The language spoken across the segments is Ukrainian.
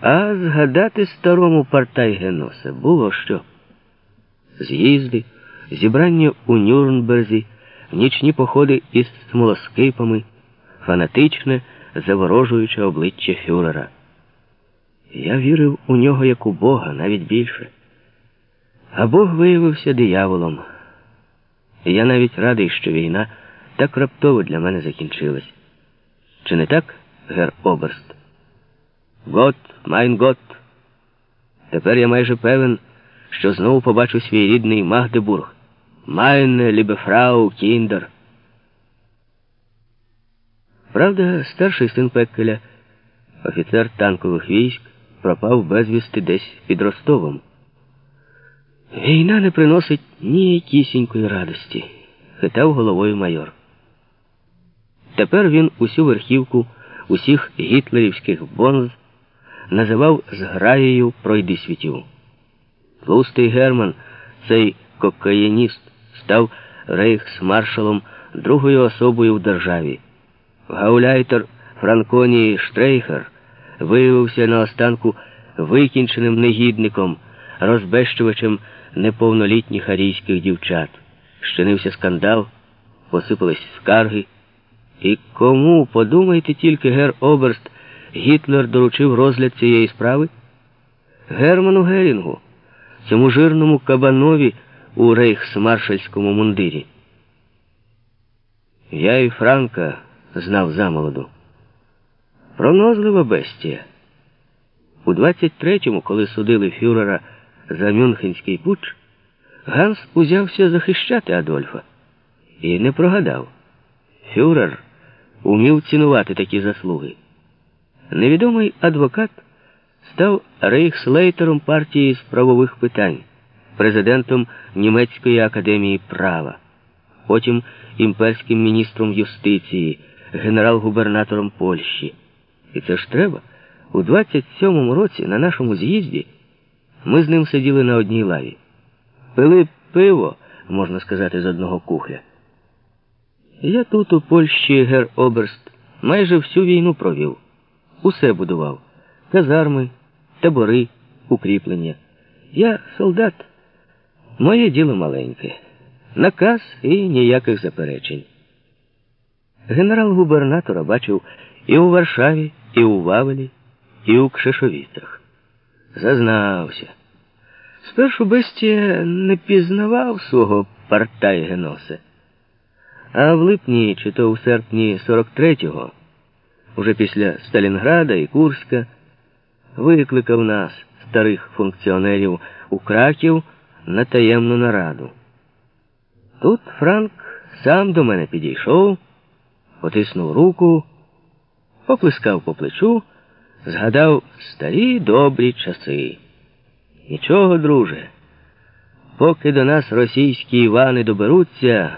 А згадати старому Партайгеносе було що? З'їзди, зібрання у Нюрнберзі, нічні походи із смолоскипами, фанатичне, заворожуюче обличчя Фюрера. Я вірив у нього як у Бога, навіть більше. А Бог виявився дияволом. Я навіть радий, що війна так раптово для мене закінчилась. Чи не так, Herr Oberst? Gott, mein Gott. Тепер я майже певен, що знову побачу свій рідний Магдебург. Meine liebe Frau, Kinder. Правда, старший син Пеккеля, офіцер танкових військ, пропав безвісти десь під Ростовом. Війна не приносить ніякісінької радості, хитав головою майор. Тепер він усю верхівку усіх гітлерівських бонз називав зграєю пройдисвітів. Тлустий Герман, цей кокаїніст, став рейхсмаршалом другою особою в державі. Гауляйтер Франконії Штрейхер виявився на останку викінченим негідником, розбещувачем неповнолітніх арійських дівчат. Щинився скандал, посипались скарги. І кому, подумайте тільки, гер Оберст, Гітлер доручив розгляд цієї справи? Герману Герінгу, цьому жирному кабанові у рейхсмаршальському мундирі. Я і Франка знав замолоду. Пронозлива бестія. У 23-му, коли судили фюрера за Мюнхенський пуч, Ганс узявся захищати Адольфа і не прогадав. Фюрер умів цінувати такі заслуги. Невідомий адвокат став рейхслейтером партії з правових питань, президентом Німецької академії права, потім імперським міністром юстиції, генерал-губернатором Польщі. І це ж треба. У 27-му році на нашому з'їзді ми з ним сиділи на одній лаві. Пили пиво, можна сказати, з одного кухля. Я тут, у Польщі, гер Оберст, майже всю війну провів. Усе будував. Казарми, табори, укріплення. Я солдат. Моє діло маленьке. Наказ і ніяких заперечень. Генерал-губернатора бачив і у Варшаві, і у Вавелі, і у Кшишовіцях. Зазнався. Спершу Бестія не пізнавав свого Партайгеноса. А в липні чи то у серпні 43-го, уже після Сталінграда і Курська, викликав нас, старих функціонерів, у Краків на таємну нараду. Тут Франк сам до мене підійшов, потиснув руку, поплескав по плечу, згадав старі добрі часи. Нічого, друже, поки до нас російські Івани доберуться.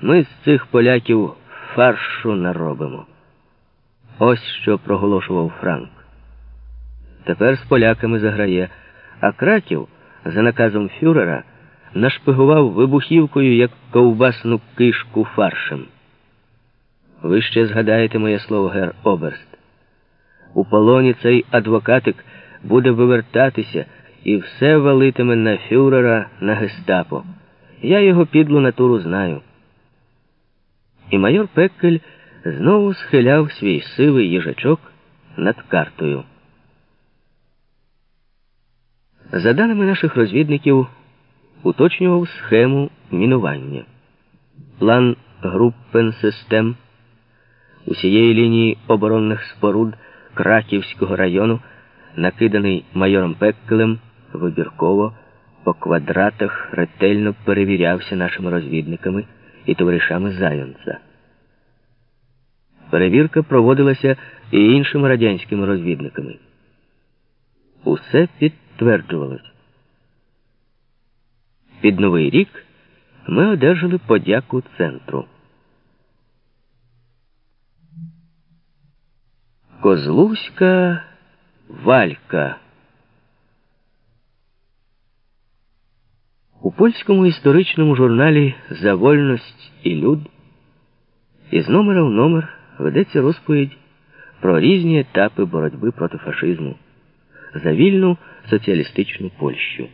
Ми з цих поляків фаршу наробимо. Ось що проголошував Франк. Тепер з поляками заграє, а краків, за наказом Фюрера, нашпигував вибухівкою як ковбасну кишку фаршем. Ви ще згадаєте моє слово, гер Оберст. У полоні цей адвокатик буде вивертатися і все валитиме на фюрера на гестапо. Я його підлу натуру знаю. І майор Пеккель знову схиляв свій сивий їжачок над картою. За даними наших розвідників, уточнював схему мінування. План группенсистем усієї лінії оборонних споруд Краківського району, накиданий майором Пеккелем, вибірково по квадратах ретельно перевірявся нашими розвідниками і товаришами Зайонца. Перевірка проводилася і іншими радянськими розвідниками. Усе підтверджувалось. Під Новий рік ми одержали подяку центру. Козлуська Валька. У польському історичному журналі За вольність і люд із номера в номер ведеться розповідь про різні етапи боротьби проти фашизму. за вільну соціалістичну Польщу.